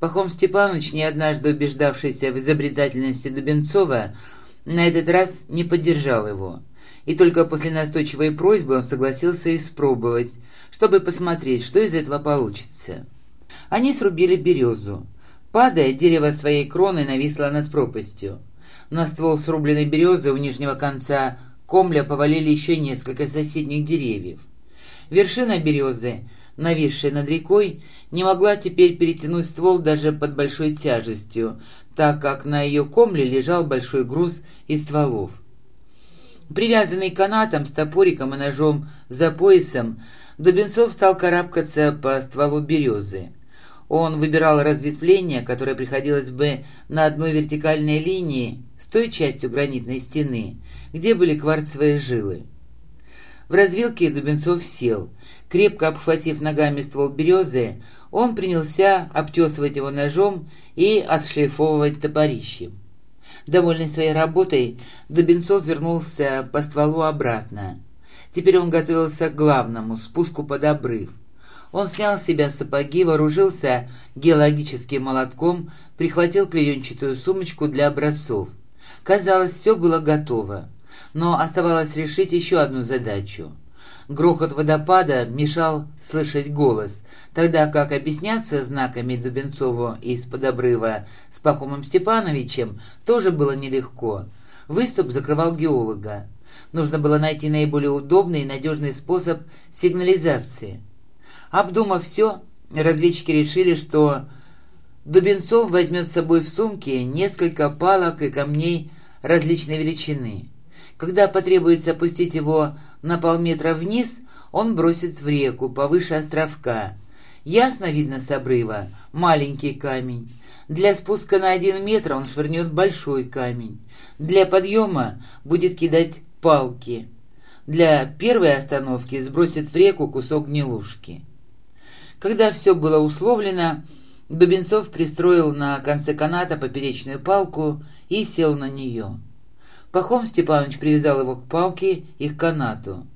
Пахом Степанович, не однажды убеждавшийся в изобретательности Дубенцова, на этот раз не поддержал его. И только после настойчивой просьбы он согласился испробовать, чтобы посмотреть, что из этого получится. Они срубили березу. Падая, дерево своей кроной нависло над пропастью. На ствол срубленной березы у нижнего конца комля повалили еще несколько соседних деревьев. Вершина березы, нависшая над рекой, не могла теперь перетянуть ствол даже под большой тяжестью, так как на ее комле лежал большой груз из стволов. Привязанный канатом с топориком и ножом за поясом, Дубенцов стал карабкаться по стволу березы. Он выбирал разветвление, которое приходилось бы на одной вертикальной линии с той частью гранитной стены, где были кварцевые жилы. В развилке Дубенцов сел. Крепко обхватив ногами ствол березы, он принялся обтесывать его ножом и отшлифовывать топорищем. Довольный своей работой, Дубенцов вернулся по стволу обратно. Теперь он готовился к главному — спуску под обрыв. Он снял с себя сапоги, вооружился геологическим молотком, прихватил клеенчатую сумочку для образцов. Казалось, все было готово. Но оставалось решить еще одну задачу. Грохот водопада мешал слышать голос, тогда как объясняться знаками Дубенцову из-под обрыва с Пахомом Степановичем тоже было нелегко. Выступ закрывал геолога. Нужно было найти наиболее удобный и надежный способ сигнализации. Обдумав все, разведчики решили, что Дубенцов возьмет с собой в сумке несколько палок и камней различной величины. Когда потребуется опустить его на полметра вниз, он бросит в реку повыше островка. Ясно видно с обрыва маленький камень. Для спуска на один метр он швырнет большой камень. Для подъема будет кидать палки. Для первой остановки сбросит в реку кусок гнилушки. Когда все было условлено, Дубенцов пристроил на конце каната поперечную палку и сел на нее. Пахом Степанович привязал его к палке и к канату.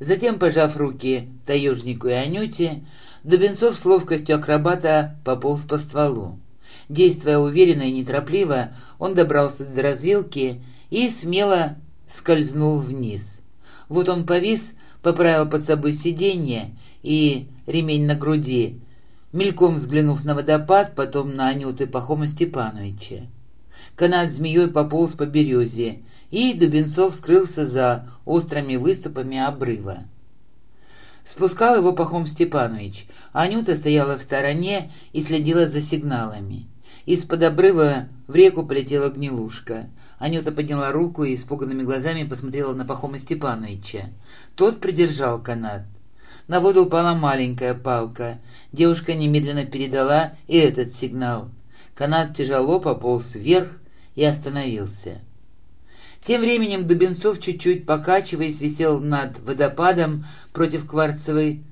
Затем, пожав руки таежнику и Анюте, Дубенцов с ловкостью акробата пополз по стволу. Действуя уверенно и неторопливо, он добрался до развилки и смело скользнул вниз. Вот он повис, поправил под собой сиденье и ремень на груди, мельком взглянув на водопад, потом на Анюты Пахома Степановича. Канат змеей пополз по березе, и Дубенцов скрылся за острыми выступами обрыва. Спускал его Пахом Степанович, Анюта стояла в стороне и следила за сигналами. Из-под обрыва в реку полетела гнилушка. Анюта подняла руку и испуганными глазами посмотрела на Пахома Степановича. Тот придержал канат. На воду упала маленькая палка. Девушка немедленно передала и этот сигнал. Канат тяжело пополз вверх и остановился. Тем временем Дубенцов, чуть-чуть покачиваясь, висел над водопадом против кварцевой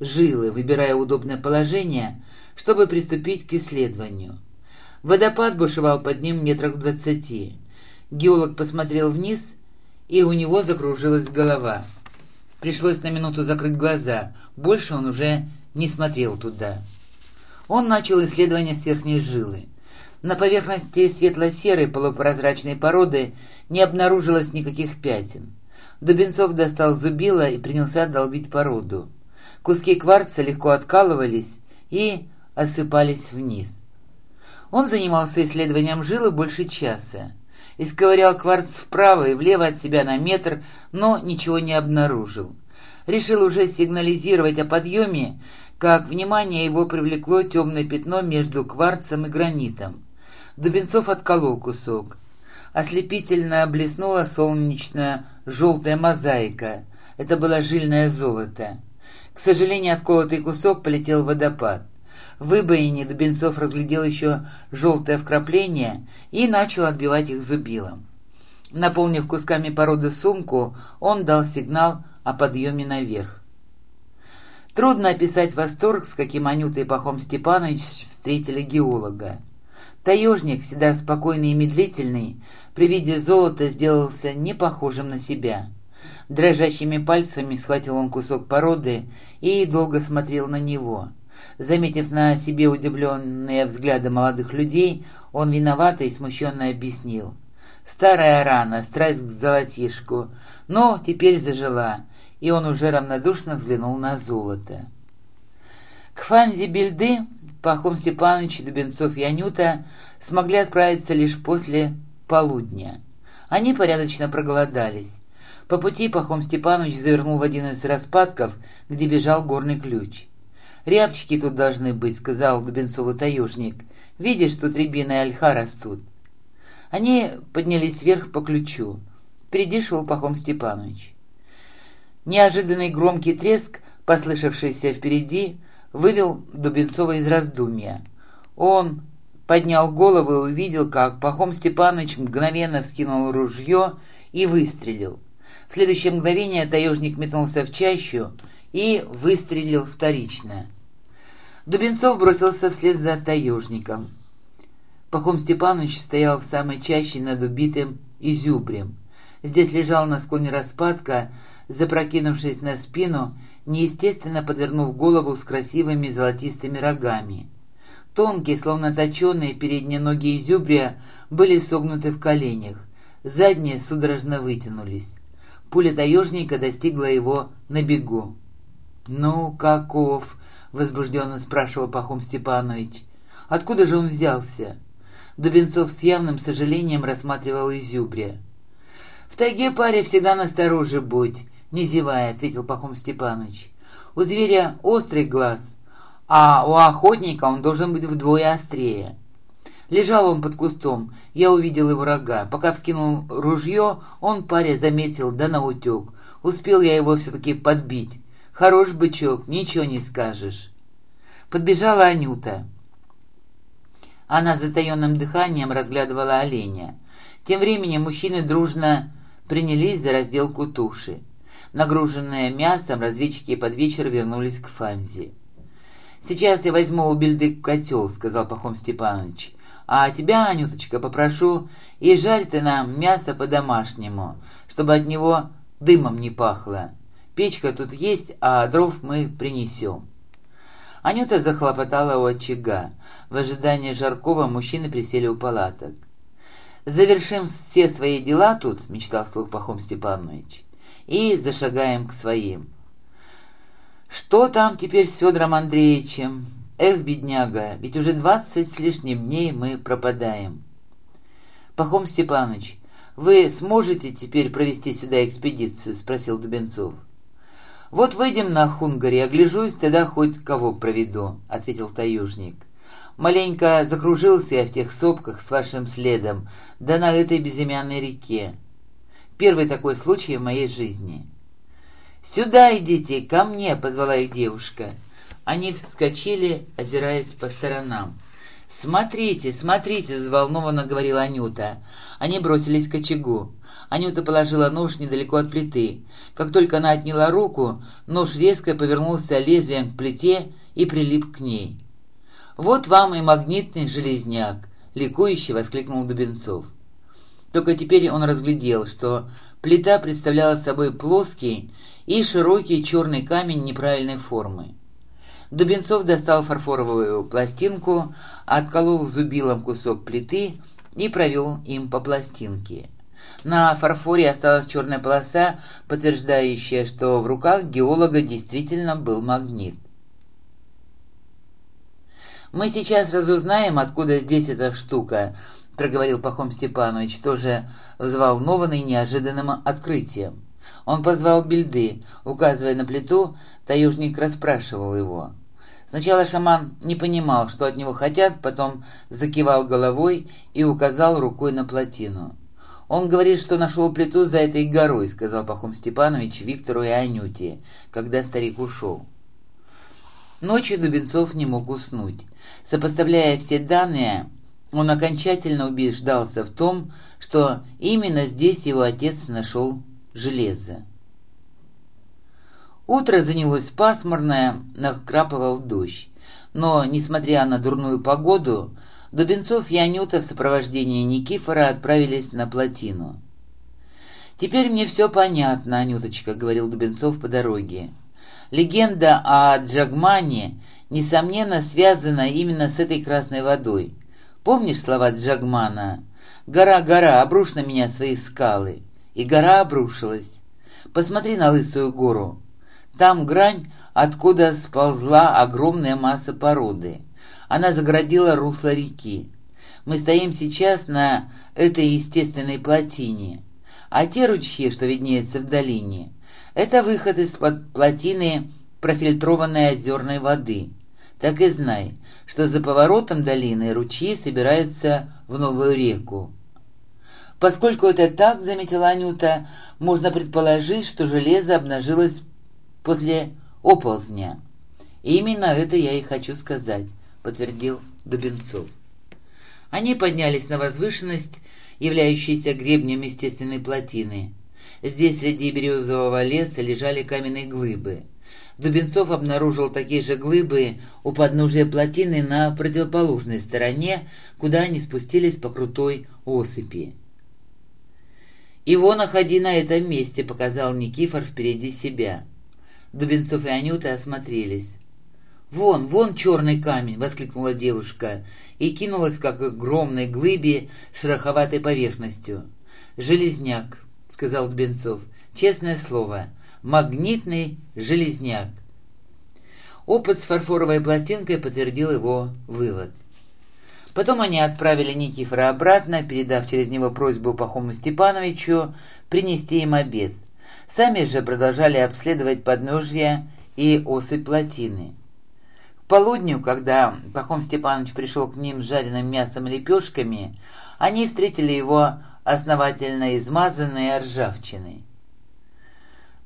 жилы, выбирая удобное положение, чтобы приступить к исследованию. Водопад бушевал под ним метрах в двадцати. Геолог посмотрел вниз, и у него закружилась голова. Пришлось на минуту закрыть глаза, больше он уже не смотрел туда. Он начал исследование с верхней жилы. На поверхности светло-серой полупрозрачной породы не обнаружилось никаких пятен. Дубенцов достал зубило и принялся долбить породу. Куски кварца легко откалывались и осыпались вниз. Он занимался исследованием жилы больше часа. Исковырял кварц вправо и влево от себя на метр, но ничего не обнаружил. Решил уже сигнализировать о подъеме, как внимание его привлекло темное пятно между кварцем и гранитом. Дубенцов отколол кусок. Ослепительно блеснула солнечная желтая мозаика. Это было жильное золото. К сожалению, отколотый кусок полетел в водопад. В выбоине Дубенцов разглядел еще желтое вкрапление и начал отбивать их зубилом. Наполнив кусками породы сумку, он дал сигнал о подъеме наверх. Трудно описать восторг, с каким Анюта и Пахом Степанович встретили геолога. Таежник, всегда спокойный и медлительный, при виде золота сделался не похожим на себя. Дрожащими пальцами схватил он кусок породы и долго смотрел на него. Заметив на себе удивленные взгляды молодых людей, он виновато и смущенно объяснил. «Старая рана, страсть к золотишку, но теперь зажила», и он уже равнодушно взглянул на золото. К Фанзе Бельды Пахом Степанович, Дубенцов и Анюта смогли отправиться лишь после полудня. Они порядочно проголодались. По пути Пахом Степанович завернул в один из распадков, где бежал горный ключ. «Рябчики тут должны быть», — сказал Дубенцову таежник. «Видишь, тут рябина и ольха растут». Они поднялись вверх по ключу. Впереди шел Пахом Степанович. Неожиданный громкий треск, послышавшийся впереди, вывел Дубенцова из раздумья. Он поднял голову и увидел, как Пахом Степанович мгновенно вскинул ружье и выстрелил. В следующее мгновение таежник метнулся в чащу и выстрелил вторично. Дубенцов бросился вслед за таежником. Пахом Степанович стоял в самой чаще над убитым изюбрем. Здесь лежал на склоне распадка, запрокинувшись на спину, неестественно подвернув голову с красивыми золотистыми рогами. Тонкие, словно точеные передние ноги изюбрия были согнуты в коленях, задние судорожно вытянулись. Пуля таежника достигла его на бегу. «Ну, каков?» — возбужденно спрашивал Пахом Степанович. «Откуда же он взялся?» Дубенцов с явным сожалением рассматривал изюбрия. «В тайге паре всегда настороже будь», — не зевая, ответил Пахом Степанович. «У зверя острый глаз, а у охотника он должен быть вдвое острее». Лежал он под кустом, я увидел его рога. Пока вскинул ружье, он паре заметил, да наутек. Успел я его все-таки подбить. Хорош бычок, ничего не скажешь. Подбежала Анюта. Она затаенным дыханием разглядывала оленя. Тем временем мужчины дружно принялись за разделку туши. Нагруженные мясом, разведчики под вечер вернулись к Фанзе. «Сейчас я возьму у Бельды котел», — сказал Пахом Степанович. «А тебя, Анюточка, попрошу, и жарь ты нам мясо по-домашнему, чтобы от него дымом не пахло. Печка тут есть, а дров мы принесем». Анюта захлопотала у очага. В ожидании Жаркова мужчины присели у палаток. «Завершим все свои дела тут», — мечтал вслух Пахом Степанович, «и зашагаем к своим». «Что там теперь с Федором Андреевичем? Эх, бедняга, ведь уже двадцать с лишним дней мы пропадаем». «Пахом Степанович, вы сможете теперь провести сюда экспедицию?» — спросил Дубенцов. «Вот выйдем на Хунгари, огляжусь, тогда хоть кого проведу», — ответил таежник. Маленько закружился я в тех сопках с вашим следом, да на этой безымянной реке. Первый такой случай в моей жизни. «Сюда идите, ко мне!» — позвала их девушка. Они вскочили, озираясь по сторонам. «Смотрите, смотрите!» — взволнованно говорила Анюта. Они бросились к очагу. Анюта положила нож недалеко от плиты. Как только она отняла руку, нож резко повернулся лезвием к плите и прилип к ней. «Вот вам и магнитный железняк!» — ликующе воскликнул Дубенцов. Только теперь он разглядел, что плита представляла собой плоский и широкий черный камень неправильной формы. Дубенцов достал фарфоровую пластинку, отколол зубилом кусок плиты и провел им по пластинке. На фарфоре осталась черная полоса, подтверждающая, что в руках геолога действительно был магнит. «Мы сейчас разузнаем, откуда здесь эта штука», — проговорил Пахом Степанович, тоже взволнованный неожиданным открытием. Он позвал Бельды, указывая на плиту, таежник расспрашивал его. Сначала шаман не понимал, что от него хотят, потом закивал головой и указал рукой на плотину. «Он говорит, что нашел плиту за этой горой», — сказал Пахом Степанович Виктору и Анюте, когда старик ушел. Ночью Дубенцов не мог уснуть. Сопоставляя все данные, он окончательно убеждался в том, что именно здесь его отец нашел железо. Утро занялось пасмурное, накрапывал дождь. Но, несмотря на дурную погоду, Дубенцов и Анюта в сопровождении Никифора отправились на плотину. «Теперь мне все понятно, Анюточка», — говорил Дубенцов по дороге. «Легенда о Джагмане несомненно, связана именно с этой красной водой. Помнишь слова Джагмана «Гора, гора, обрушь на меня свои скалы». И гора обрушилась. Посмотри на лысую гору. Там грань, откуда сползла огромная масса породы. Она заградила русло реки. Мы стоим сейчас на этой естественной плотине. А те ручьи, что виднеются в долине, это выход из-под плотины профильтрованной озерной воды. Так и знай, что за поворотом долины ручьи собираются в новую реку. Поскольку это так, заметила Анюта, можно предположить, что железо обнажилось после оползня. «Именно это я и хочу сказать», — подтвердил Дубенцов. Они поднялись на возвышенность, являющуюся гребнем естественной плотины. Здесь среди березового леса лежали каменные глыбы. Дубенцов обнаружил такие же глыбы у подножия плотины на противоположной стороне, куда они спустились по крутой осыпи. «Его находи на этом месте», — показал Никифор впереди себя. Дубенцов и Анюта осмотрелись. «Вон, вон черный камень!» — воскликнула девушка и кинулась, как огромной глыбе, шероховатой поверхностью. «Железняк», — сказал Дубенцов. «Честное слово, магнитный железняк». Опыт с фарфоровой пластинкой подтвердил его вывод. Потом они отправили Никифора обратно, передав через него просьбу Пахому Степановичу принести им обед. Сами же продолжали обследовать подножья и осы плотины. К полудню, когда Пахом Степанович пришел к ним с жареным мясом и лепешками, они встретили его основательно измазанной ржавчиной.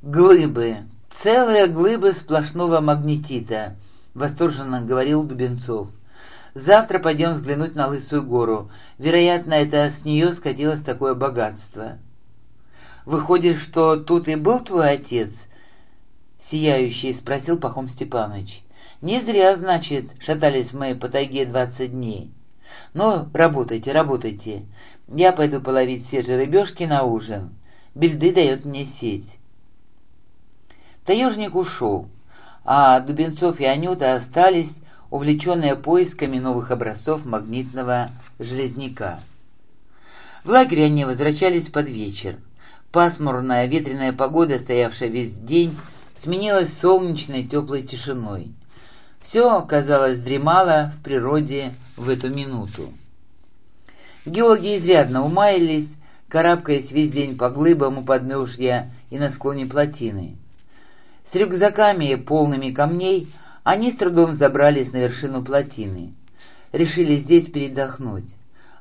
«Глыбы! Целые глыбы сплошного магнетита!» — восторженно говорил Дубенцов. «Завтра пойдем взглянуть на Лысую гору. Вероятно, это с нее скатилось такое богатство». «Выходит, что тут и был твой отец?» — сияющий спросил Пахом Степанович. «Не зря, значит, шатались мы по тайге двадцать дней. Ну, работайте, работайте. Я пойду половить свежие рыбешки на ужин. Бельды дает мне сеть». Таежник ушел, а Дубенцов и Анюта остались, увлеченные поисками новых образцов магнитного железняка. В лагерь они возвращались под вечер. Пасмурная ветреная погода, стоявшая весь день, сменилась солнечной теплой тишиной. Все, казалось, дремало в природе в эту минуту. Геологи изрядно умаялись, карабкаясь весь день по глыбам у подножья и на склоне плотины. С рюкзаками, полными камней, они с трудом забрались на вершину плотины. Решили здесь передохнуть.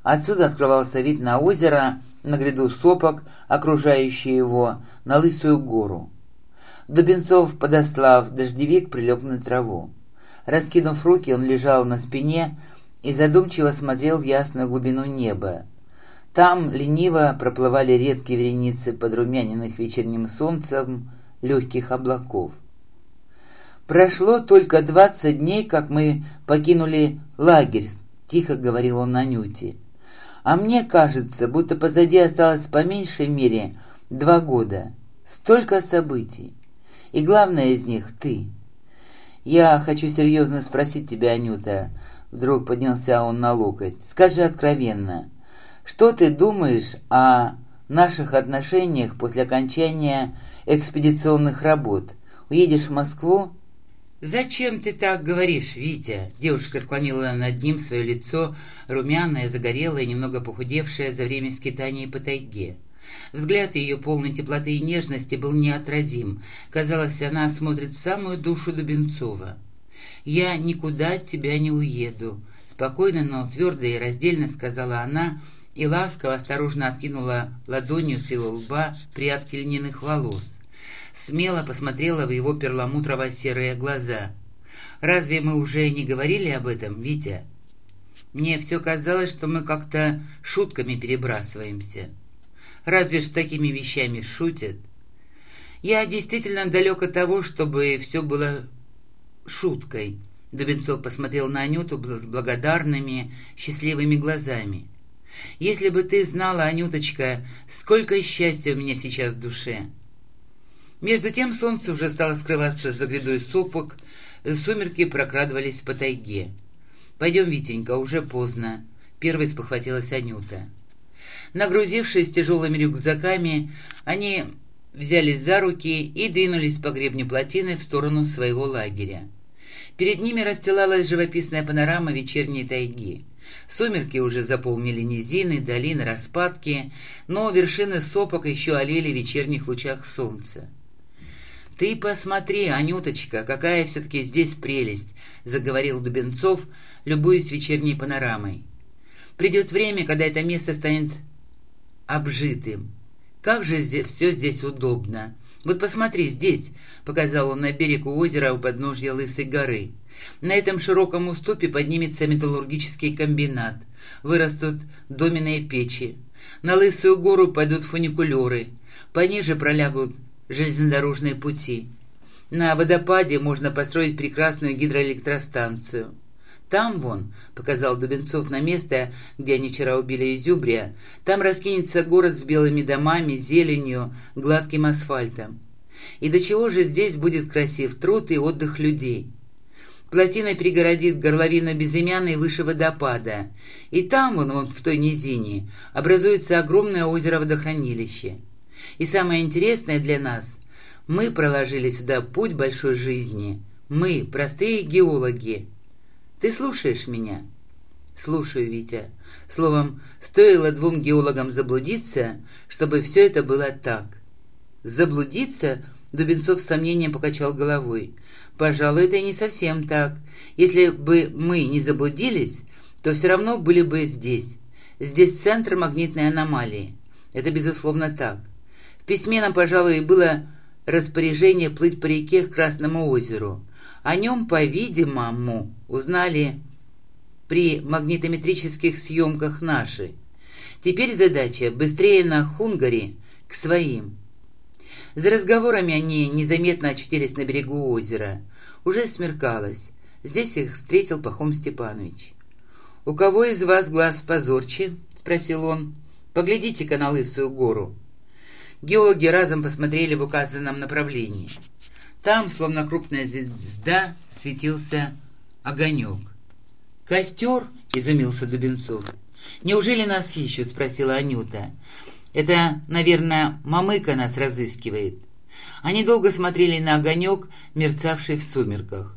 Отсюда открывался вид на озеро, на гряду сопок, окружающие его, на лысую гору. Дубенцов, подослав дождевик, прилег на траву. Раскинув руки, он лежал на спине и задумчиво смотрел в ясную глубину неба. Там лениво проплывали редкие вереницы подрумяненных вечерним солнцем легких облаков. «Прошло только двадцать дней, как мы покинули лагерь», — тихо говорил он Анюте. А мне кажется, будто позади осталось по меньшей мере два года. Столько событий. И главное из них — ты. Я хочу серьезно спросить тебя, Анюта. Вдруг поднялся он на локоть. Скажи откровенно, что ты думаешь о наших отношениях после окончания экспедиционных работ? Уедешь в Москву «Зачем ты так говоришь, Витя?» Девушка склонила над ним свое лицо, румяное, загорелое, немного похудевшее за время скитания по тайге. Взгляд ее полной теплоты и нежности был неотразим. Казалось, она смотрит в самую душу Дубенцова. «Я никуда от тебя не уеду», — спокойно, но твердо и раздельно сказала она, и ласково, осторожно откинула ладонью с его лба прядки льняных волос смело посмотрела в его перламутрово-серые глаза. «Разве мы уже не говорили об этом, Витя?» «Мне все казалось, что мы как-то шутками перебрасываемся. Разве ж такими вещами шутят?» «Я действительно далек от того, чтобы все было шуткой», — Дубенцов посмотрел на Анюту с благодарными, счастливыми глазами. «Если бы ты знала, Анюточка, сколько счастья у меня сейчас в душе!» Между тем солнце уже стало скрываться за грядой сопок, Сумерки прокрадывались по тайге. «Пойдем, Витенька, уже поздно», — первой спохватилась Анюта. Нагрузившись тяжелыми рюкзаками, они взялись за руки и двинулись по гребню плотины в сторону своего лагеря. Перед ними расстилалась живописная панорама вечерней тайги. Сумерки уже заполнили низины, долины, распадки, но вершины сопок еще олели в вечерних лучах солнца. «Ты посмотри, Анюточка, какая все-таки здесь прелесть!» — заговорил Дубенцов, любуясь вечерней панорамой. «Придет время, когда это место станет обжитым. Как же здесь, все здесь удобно! Вот посмотри, здесь!» — показал он на берег у озера у подножья Лысой горы. «На этом широком уступе поднимется металлургический комбинат, вырастут доменные печи. На Лысую гору пойдут фуникулеры, пониже пролягут железнодорожные пути. На водопаде можно построить прекрасную гидроэлектростанцию. Там вон, — показал Дубенцов на место, где они вчера убили Изюбрия, там раскинется город с белыми домами, зеленью, гладким асфальтом. И до чего же здесь будет красив труд и отдых людей? Плотина перегородит горловину безымянной выше водопада, и там, вон, вон в той низине, образуется огромное озеро-водохранилище. И самое интересное для нас, мы проложили сюда путь большой жизни. Мы, простые геологи. Ты слушаешь меня? Слушаю, Витя. Словом, стоило двум геологам заблудиться, чтобы все это было так. Заблудиться? Дубенцов с сомнением покачал головой. Пожалуй, это не совсем так. Если бы мы не заблудились, то все равно были бы здесь. Здесь центр магнитной аномалии. Это безусловно так письме нам, пожалуй, было распоряжение плыть по реке к Красному озеру. О нем, по-видимому, узнали при магнитометрических съемках наши. Теперь задача быстрее на Хунгари к своим. За разговорами они незаметно очутились на берегу озера. Уже смеркалось. Здесь их встретил Пахом Степанович. «У кого из вас глаз позорче?» — спросил он. «Поглядите-ка на Лысую гору». Геологи разом посмотрели в указанном направлении. Там, словно крупная звезда, светился огонек. «Костер?» — изумился Дубенцов. «Неужели нас ищут?» — спросила Анюта. «Это, наверное, мамыка нас разыскивает». Они долго смотрели на огонек, мерцавший в сумерках.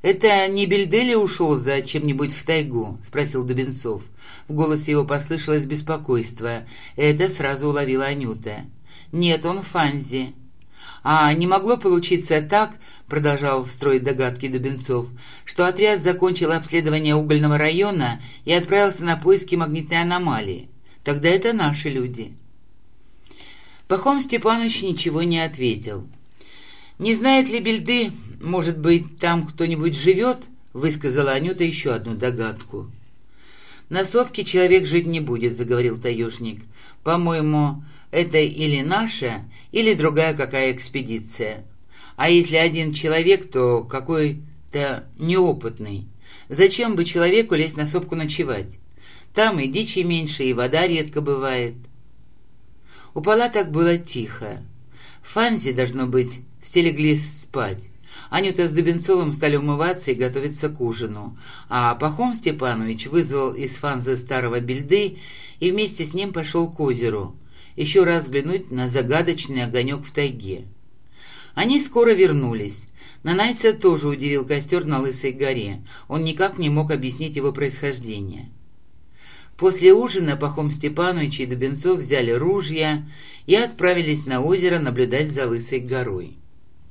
«Это не Бельдели ушел за чем-нибудь в тайгу?» — спросил Дубенцов. В голосе его послышалось беспокойство. Это сразу уловила Анюта. «Нет, он в Фанзе». «А не могло получиться так, — продолжал строить догадки Дубенцов, — что отряд закончил обследование угольного района и отправился на поиски магнитной аномалии. Тогда это наши люди». Пахом Степанович ничего не ответил. «Не знает ли Бельды, может быть, там кто-нибудь живет?» — высказала Анюта еще одну догадку. «На сопке человек жить не будет», — заговорил таежник. «По-моему, это или наша, или другая какая экспедиция. А если один человек, то какой-то неопытный. Зачем бы человеку лезть на сопку ночевать? Там и дичи меньше, и вода редко бывает». У палаток было тихо. В Фанзе, должно быть, все легли спать. Анюта с Дубенцовым стали умываться и готовиться к ужину, а Пахом Степанович вызвал из фанзы старого бельды и вместе с ним пошел к озеру, еще раз взглянуть на загадочный огонек в тайге. Они скоро вернулись. Нанайца тоже удивил костер на Лысой горе. Он никак не мог объяснить его происхождение. После ужина Пахом Степанович и Дубенцов взяли ружья и отправились на озеро наблюдать за Лысой горой.